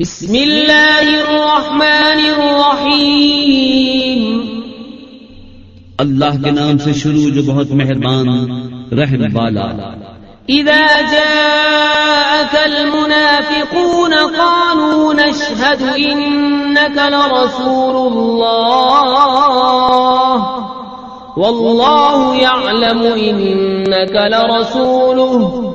بسم اللہ الرحمن الرحیم. اللہ کے نام سے شروع جو بہت مہربان رحم والا. اذا جاءك المنافقون قالوا نشهد انك لرسول الله. والله يعلم انك لرسوله.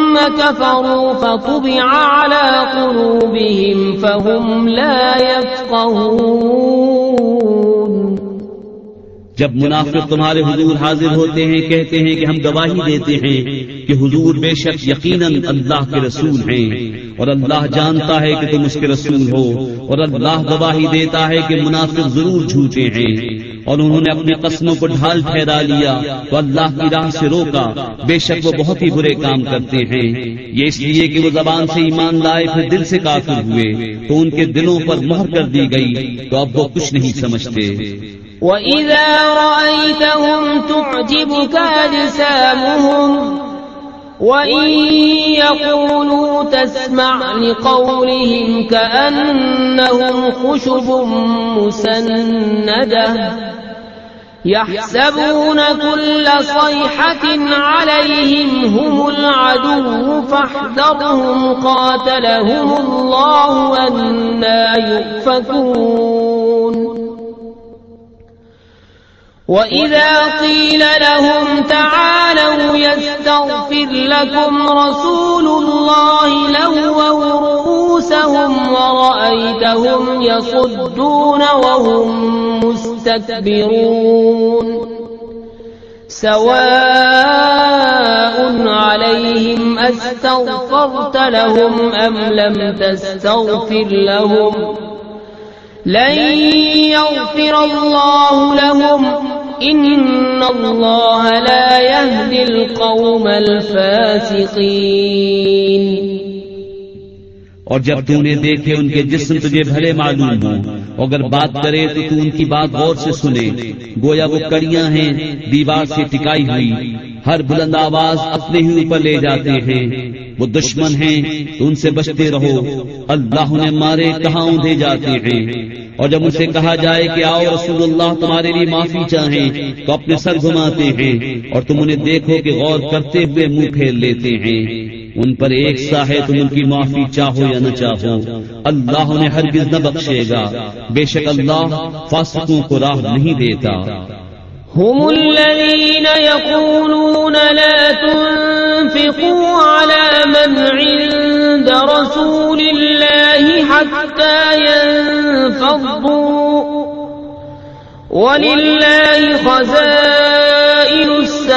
كفروا فطبع على قلوبهم فهم لا يفقهون. جب منافق تمہارے حضور حاضر ہوتے ہیں، کہتے ہیں کہ ہم گواہی دیتے ہیں کہ حضور بے شک یقیناً اللہ کے رسول ہیں اور اللہ جانتا ہے کہ تم اس کے رسول ہو اور اللہ گواہی دیتا ہے کہ منافق ضرور جھوٹے ہیں۔ اور انہوں نے اپنے قسموں کو ڈھال ٹھہرا لیا تو اللہ کی راہ سے روکا۔ بے شک وہ بہت ہی برے کام کرتے ہیں۔ یہ اس لیے کہ وہ زبان سے ایمان لائے پھر دل سے کافر ہوئے۔ تو ان کے دلوں پر مہر کر دی گئی۔ تو اب وہ کچھ نہیں سمجھتے۔ وَإِذَا رَأَيْتَهُمْ تُعْجِبُكَ أَجْسَامُهُمْ وَإِن يَقُولُوا تَسْمَعْ لِقَوْلِهِمْ كَأَنَّهُمْ خُشُبٌ مُّسَنَّدَةٌ يَحْسَبُونَ كُلَّ صَيْحَةٍ عَلَيْهِمْ هُمُ الْعَدُوُّ فَاحْذَرْهُمْ قَاتَلَهُمُ اللَّهُ أَنَّىٰ يُؤْفَكُونَ وَإِذَا قِيلَ لَهُمْ تَعَالَوْا يَسْتَغْفِرْ لَكُمْ رَسُولُ اللَّهِ لَوَّوْا رُءُوسَهُمْ وَرَأَيْتَهُمْ يَصُدُّونَ وَهُمْ مُسْتَكْبِرُونَ سَوَاءٌ عَلَيْهِمْ أَسْتَغْفَرْتَ لَهُمْ أَمْ لَمْ تَسْتَغْفِرْ لَهُمْ لن يغفر الله لهم ان اللہ لا يهدي القوم الفاسقين اور جب تم نے دیکھے ان کے جسم تجھے بھلے معلوم ہوں اگر بات کرے تو تو ان کی بات غور سے سنے۔ گویا وہ کڑیاں ہیں دیوار سے ٹکائی ہوئی۔ ہر بلند آواز اپنے ہی اوپر لے جاتے ہیں۔ وہ دشمن ہیں تو ان سے بچتے رہو۔ اللہ نے مارے کہاں دے جاتے ہیں۔ اور جب ان سے کہا جائے کہ آؤ رسول اللہ تمہارے لیے معافی چاہیں۔ تو اپنے سر گھماتے ہیں اور تم انہیں دیکھو کہ غور کرتے ہوئے منہ پھیر لیتے ہیں۔ ان پر ایک سا ہے تم ان کی معافی چاہو یا نہ چاہو، اللہ انہیں ہرگز نہ بخشے گا۔ بے شک اللہ فاسقوں کو راہ نہیں دیتا۔ هم الذين يقولون لا تنفقوا على من عند رسول الله حتى ينفضوا ولله خزائن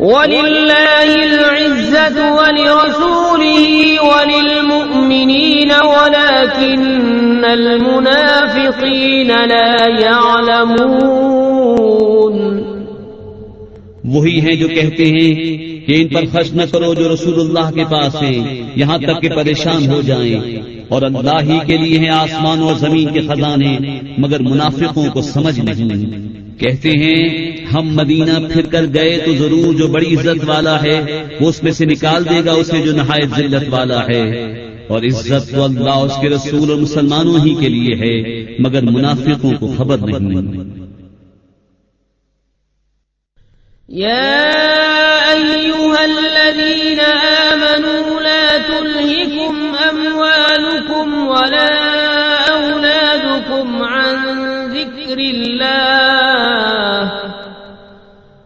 ولله العزة ولرسوله وللمؤمنين ولكن المنافقين لا يعلمون وہی ہیں جو کہتے ہیں کہ ان پر خرچ نہ کرو جو رسول اللہ کے پاس ہیں، یہاں تک کہ پریشان ہو جائیں۔ اور اللہ ہی کے لیے ہیں آسمان اور زمین کے خزانے، مگر منافقوں کو سمجھ نہیں۔ کہتے ہیں، ہم مدینہ پھر کر گئے تو ضرور جو بڑی عزت والا ہے، وہ اس میں سے نکال دے گا اسے جو نہایت ذلت والا ہے۔ اور عزت تو اللہ اس کے رسول اور مسلمانوں ہی کے لیے ہے، مگر منافقوں کو خبر نہیں۔ يا أيها الذين آمنوا لا تلهكم أموالكم ولا أولادكم عن ذكر الله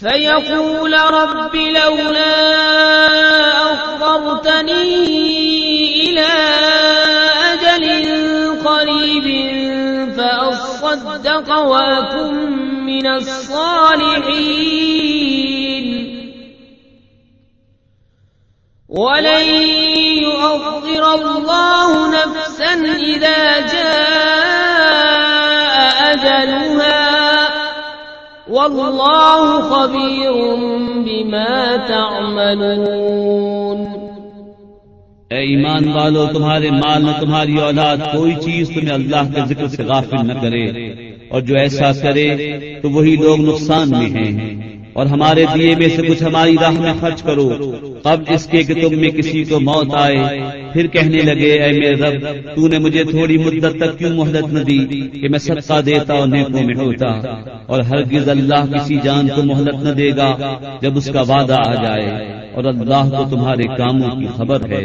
فيقول رب لولا أخضرتني إلى أجل قريب فأصدق وأكن من الصالحين ولن يؤخر الله نفسا إذا جاء والله خبير بما تعملون۔ اے ایمان والو، تمہارے مال میں تمہاری اولاد کوئی چیز تمہیں اللہ کے ذکر سے غافل نہ کرے، اور جو ایسا کرے تو وہی لوگ نقصان میں ہیں۔ اور ہمارے دیے میں سے کچھ ہماری راہ میں خرچ کرو اب اس کے کہ تم میں کسی کو موت آئے پھر کہنے لگے، اے میرے رب تو نے مجھے تھوڑی مدت تک کیوں مہلت نہ دی کہ میں صدقہ دیتا اور نیکوں میں ہوتا اور ہرگز اللہ کسی جان کو مہلت نہ دے گا جب اس کا وعدہ آ جائے اور اللہ کو تمہارے کاموں کی خبر ہے؟